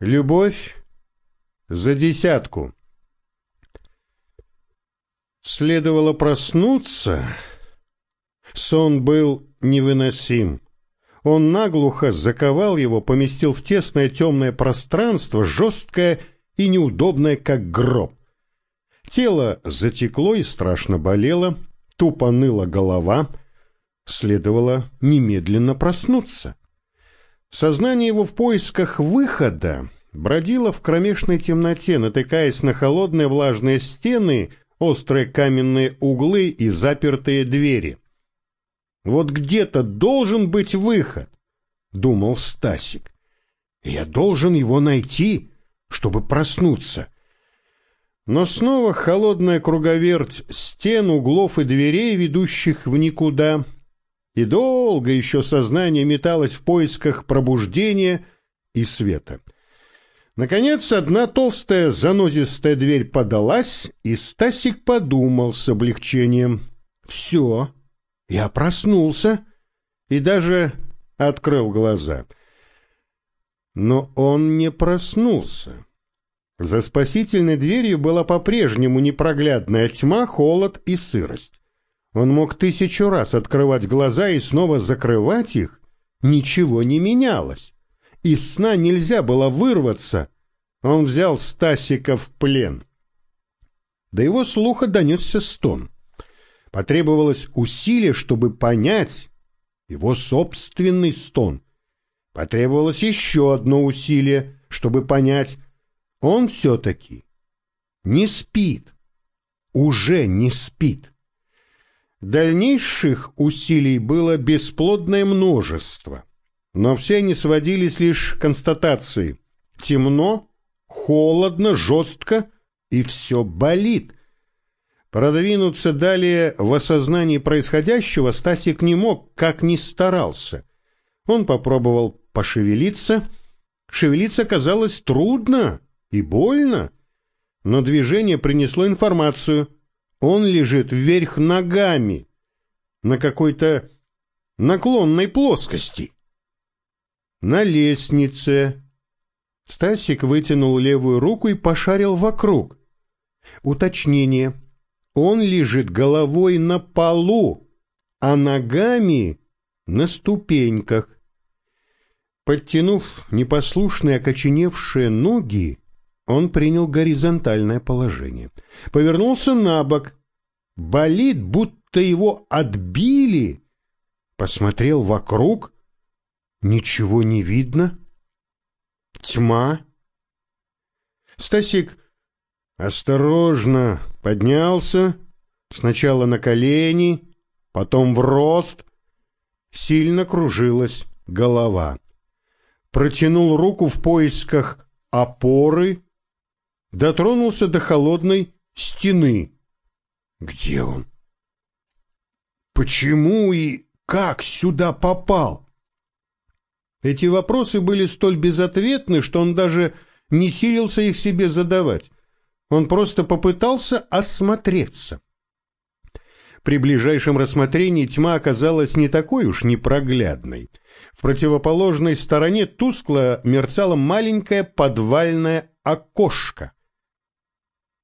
Любовь за десятку. Следовало проснуться. Сон был невыносим. Он наглухо заковал его, поместил в тесное темное пространство, жесткое и неудобное, как гроб. Тело затекло и страшно болело, тупо ныла голова. Следовало немедленно проснуться. Сознание его в поисках выхода бродило в кромешной темноте, натыкаясь на холодные влажные стены, острые каменные углы и запертые двери. «Вот где-то должен быть выход», — думал Стасик. «Я должен его найти, чтобы проснуться». Но снова холодная круговерть стен, углов и дверей, ведущих в никуда, и долго еще сознание металось в поисках пробуждения и света. Наконец, одна толстая занозистая дверь подалась, и Стасик подумал с облегчением. «Все, я проснулся» и даже открыл глаза. Но он не проснулся. За спасительной дверью была по-прежнему непроглядная тьма, холод и сырость. Он мог тысячу раз открывать глаза и снова закрывать их. Ничего не менялось. Из сна нельзя было вырваться. Он взял Стасика в плен. До его слуха донесся стон. Потребовалось усилие, чтобы понять его собственный стон. Потребовалось еще одно усилие, чтобы понять, он все-таки не спит, уже не спит. Дальнейших усилий было бесплодное множество, но все они сводились лишь к констатации. Темно, холодно, жестко, и все болит. Продвинуться далее в осознании происходящего Стасик не мог, как ни старался. Он попробовал пошевелиться. Шевелиться казалось трудно и больно, но движение принесло информацию. Он лежит вверх ногами на какой-то наклонной плоскости. На лестнице. Стасик вытянул левую руку и пошарил вокруг. Уточнение. Он лежит головой на полу, а ногами на ступеньках. Подтянув непослушные окоченевшие ноги, он принял горизонтальное положение. Повернулся на бок. Болит, будто его отбили. Посмотрел вокруг. Ничего не видно. Тьма. Стасик осторожно поднялся. Сначала на колени, потом в рост. Сильно кружилась голова. Протянул руку в поисках опоры дотронулся до холодной стены. Где он? Почему и как сюда попал? Эти вопросы были столь безответны, что он даже не силился их себе задавать. Он просто попытался осмотреться. При ближайшем рассмотрении тьма оказалась не такой уж непроглядной. В противоположной стороне тускло мерцало маленькое подвальное окошко.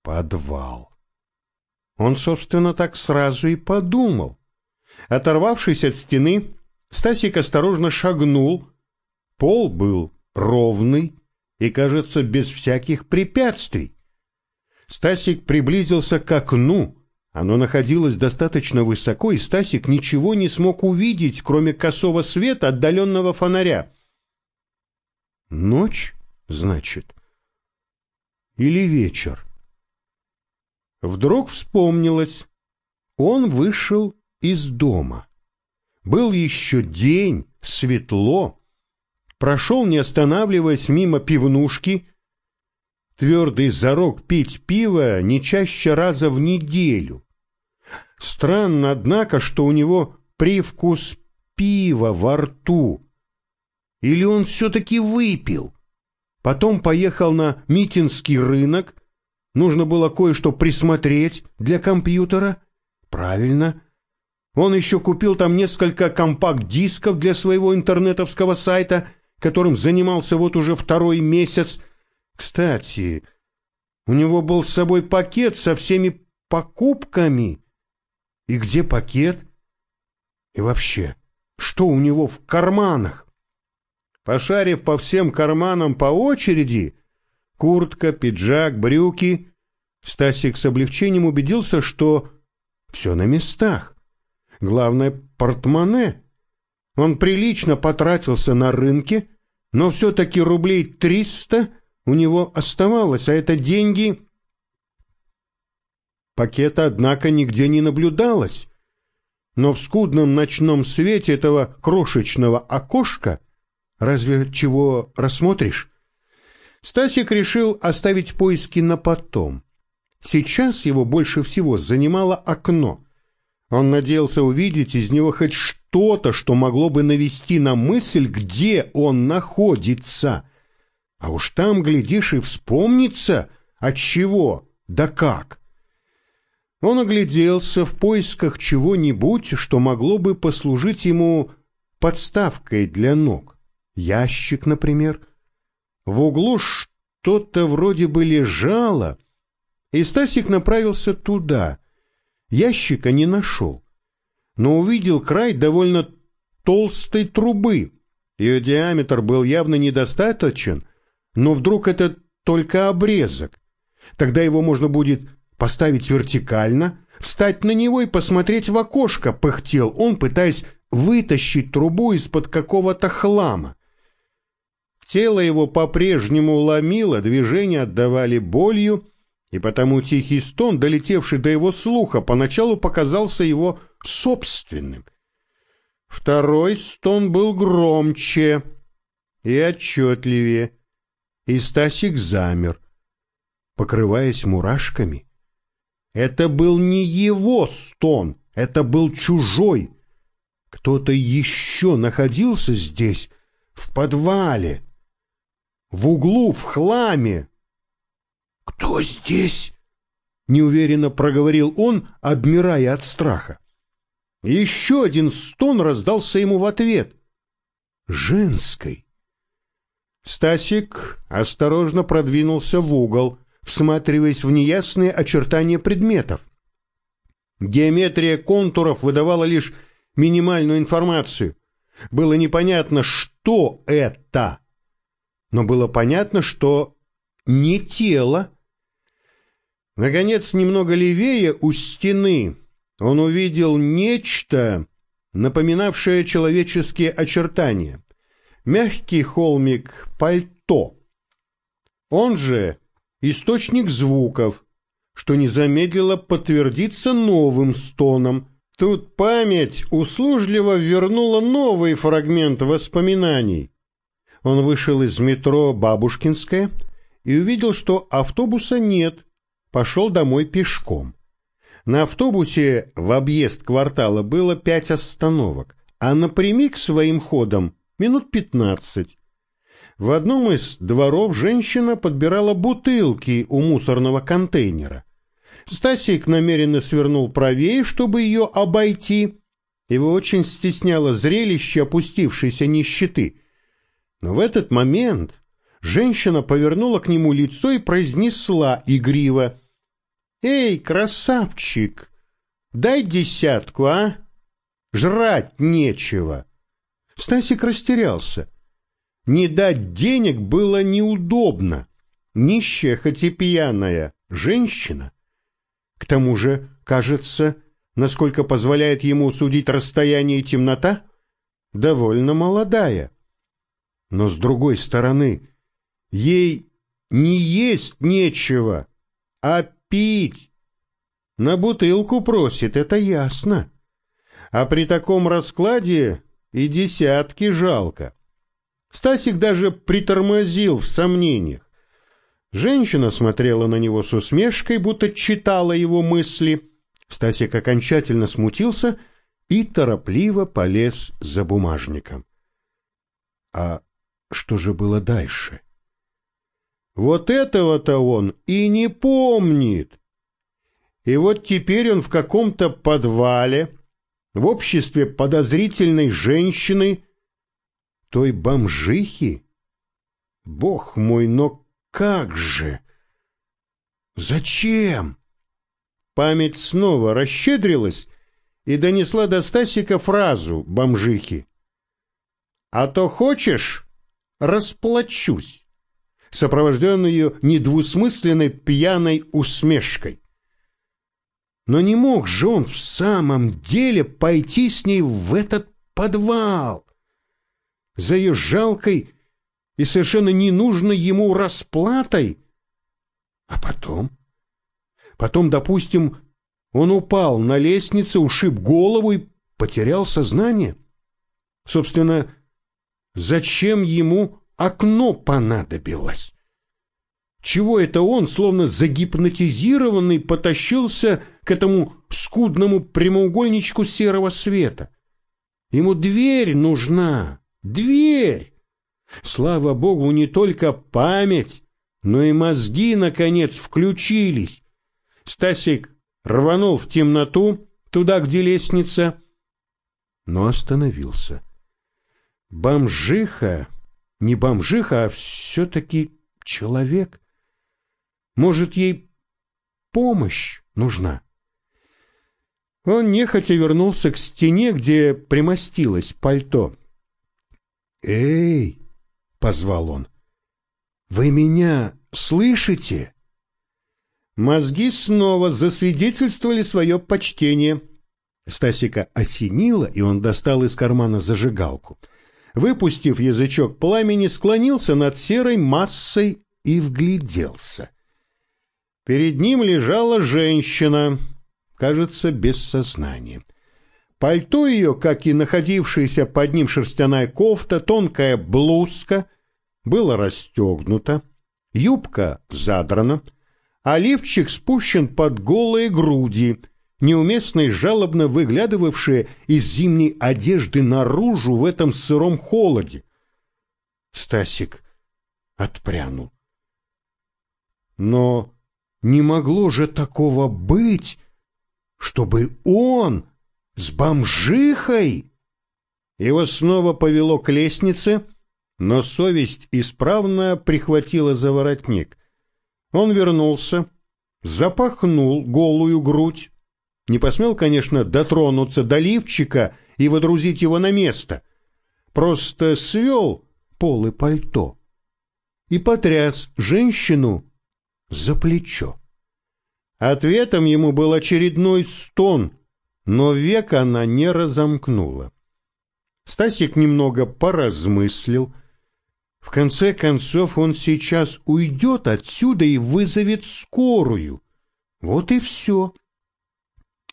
Подвал. Он, собственно, так сразу и подумал. Оторвавшись от стены, Стасик осторожно шагнул. Пол был ровный и, кажется, без всяких препятствий. Стасик приблизился к окну. Оно находилось достаточно высоко, и Стасик ничего не смог увидеть, кроме косого света отдаленного фонаря. Ночь, значит? Или вечер? Вдруг вспомнилось. Он вышел из дома. Был еще день, светло. Прошел, не останавливаясь, мимо пивнушки. Твердый зарок пить пиво не чаще раза в неделю. Странно, однако, что у него привкус пива во рту. Или он все-таки выпил? Потом поехал на Митинский рынок, Нужно было кое-что присмотреть для компьютера. Правильно. Он еще купил там несколько компакт-дисков для своего интернетовского сайта, которым занимался вот уже второй месяц. Кстати, у него был с собой пакет со всеми покупками. И где пакет? И вообще, что у него в карманах? Пошарив по всем карманам по очереди, куртка, пиджак, брюки, Стасик с облегчением убедился, что все на местах. Главное — портмоне. Он прилично потратился на рынке, но все-таки рублей триста у него оставалось, а это деньги... Пакета, однако, нигде не наблюдалось. Но в скудном ночном свете этого крошечного окошка разве чего рассмотришь? Стасик решил оставить поиски на потом. Сейчас его больше всего занимало окно. Он надеялся увидеть из него хоть что-то, что могло бы навести на мысль, где он находится. А уж там, глядишь, и вспомнится, от чего, да как. Он огляделся в поисках чего-нибудь, что могло бы послужить ему подставкой для ног. Ящик, например. В углу что-то вроде бы лежало, и Стасик направился туда. Ящика не нашел, но увидел край довольно толстой трубы. Ее диаметр был явно недостаточен, но вдруг это только обрезок. Тогда его можно будет поставить вертикально, встать на него и посмотреть в окошко, пыхтел он, пытаясь вытащить трубу из-под какого-то хлама. Тело его по-прежнему ломило, движения отдавали болью, и потому тихий стон, долетевший до его слуха, поначалу показался его собственным. Второй стон был громче и отчетливее, и Стасик замер, покрываясь мурашками. Это был не его стон, это был чужой. Кто-то еще находился здесь, в подвале, в углу, в хламе, «Кто здесь?» — неуверенно проговорил он, обмирая от страха. Еще один стон раздался ему в ответ. Женской. Стасик осторожно продвинулся в угол, всматриваясь в неясные очертания предметов. Геометрия контуров выдавала лишь минимальную информацию. Было непонятно, что это, но было понятно, что не тело, Наконец, немного левее, у стены, он увидел нечто, напоминавшее человеческие очертания. Мягкий холмик пальто. Он же источник звуков, что не замедлило подтвердиться новым стоном. Тут память услужливо вернула новый фрагмент воспоминаний. Он вышел из метро «Бабушкинская» и увидел, что автобуса нет – пошел домой пешком. На автобусе в объезд квартала было пять остановок, а напрямик своим ходом минут пятнадцать. В одном из дворов женщина подбирала бутылки у мусорного контейнера. Стасик намеренно свернул правее, чтобы ее обойти. Его очень стесняло зрелище опустившейся нищеты. Но в этот момент женщина повернула к нему лицо и произнесла игриво «Эй, красавчик, дай десятку, а? Жрать нечего». Стасик растерялся. Не дать денег было неудобно. Нищая, хоть и пьяная, женщина. К тому же, кажется, насколько позволяет ему судить расстояние и темнота, довольно молодая. Но с другой стороны, ей не есть нечего, а пить. На бутылку просит, это ясно. А при таком раскладе и десятки жалко. Стасик даже притормозил в сомнениях. Женщина смотрела на него с усмешкой, будто читала его мысли. Стасик окончательно смутился и торопливо полез за бумажником. А что же было дальше? — вот этого-то он и не помнит. И вот теперь он в каком-то подвале, в обществе подозрительной женщины, той бомжихи? Бог мой, но как же? Зачем? Память снова расщедрилась и донесла до Стасика фразу бомжихи. «А то хочешь, расплачусь», сопровожденную недвусмысленной пьяной усмешкой. Но не мог же он в самом деле пойти с ней в этот подвал. За ее жалкой и совершенно ненужной ему расплатой. А потом? Потом, допустим, он упал на лестнице, ушиб голову и потерял сознание. Собственно, зачем ему окно понадобилось? Чего это он, словно загипнотизированный, потащился к этому скудному прямоугольничку серого света? Ему дверь нужна, дверь! Слава богу, не только память, но и мозги, наконец, включились. Стасик рванул в темноту, туда, где лестница, но остановился. Бомжиха, не бомжиха, а все-таки человек. Может, ей помощь нужна? Он нехотя вернулся к стене, где примостилось пальто. «Эй!» — позвал он. «Вы меня слышите?» Мозги снова засвидетельствовали свое почтение. Стасика осенило, и он достал из кармана зажигалку. Выпустив язычок пламени, склонился над серой массой и вгляделся. Перед ним лежала женщина, кажется, без сознания. Пальто ее, как и находившаяся под ним шерстяная кофта, тонкая блузка, было расстегнуто, юбка задрана, а лифчик спущен под голые груди, неуместно и жалобно выглядывавшие из зимней одежды наружу в этом сыром холоде. Стасик отпрянул. Но не могло же такого быть, чтобы он с бомжихой... Его снова повело к лестнице, но совесть исправно прихватила за воротник. Он вернулся, запахнул голую грудь, не посмел, конечно, дотронуться до лифчика и водрузить его на место, просто свел полы пальто и потряс женщину за плечо. Ответом ему был очередной стон, но век она не разомкнула. Стасик немного поразмыслил, в конце концов, он сейчас уйдет отсюда и вызовет скорую. Вот и все.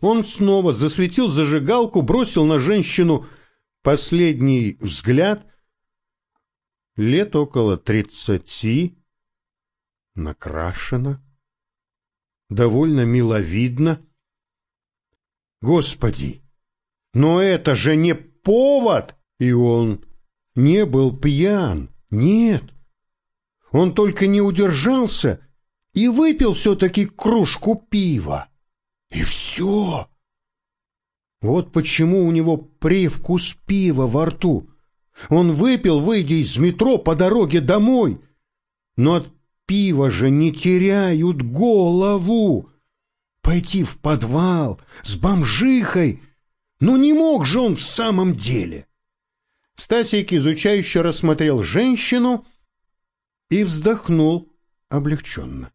Он снова засветил зажигалку, бросил на женщину последний взгляд. Лет около тридцати, накрашена, довольно миловидно. Господи, но это же не повод! И он не был пьян. Нет, он только не удержался и выпил все-таки кружку пива. И все. Вот почему у него привкус пива во рту. Он выпил, выйдя из метро по дороге домой. Но от пива же не теряют голову. Пойти в подвал с бомжихой. Ну не мог же он в самом деле. Стасик изучающе рассмотрел женщину и вздохнул облегченно.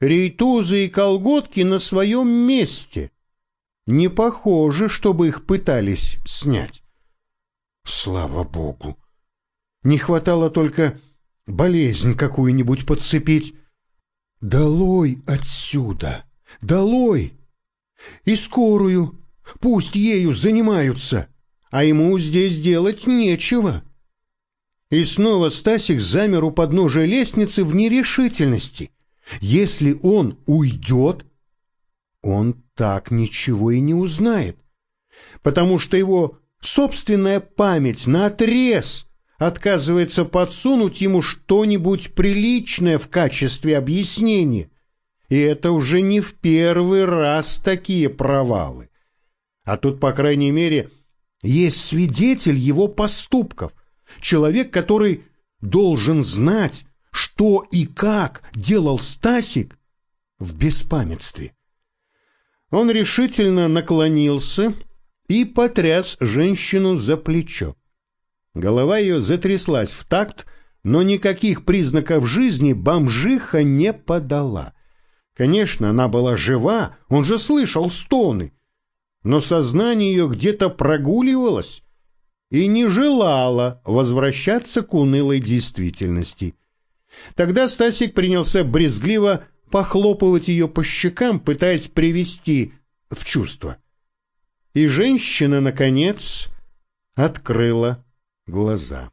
Рейтузы и колготки на своем месте. Не похоже, чтобы их пытались снять. Слава богу! Не хватало только болезнь какую-нибудь подцепить. Долой отсюда! Долой! И скорую! Пусть ею занимаются! а ему здесь делать нечего. И снова Стасик замер у подножия лестницы в нерешительности. Если он уйдет, он так ничего и не узнает, потому что его собственная память наотрез отказывается подсунуть ему что-нибудь приличное в качестве объяснения. И это уже не в первый раз такие провалы. А тут, по крайней мере, есть свидетель его поступков, Человек, который должен знать, что и как делал Стасик в беспамятстве. Он решительно наклонился и потряс женщину за плечо. Голова ее затряслась в такт, но никаких признаков жизни бомжиха не подала. Конечно, она была жива, он же слышал стоны, но сознание ее где-то прогуливалось и не желало возвращаться к унылой действительности. Тогда Стасик принялся брезгливо похлопывать ее по щекам, пытаясь привести в чувство. И женщина, наконец, открыла глаза.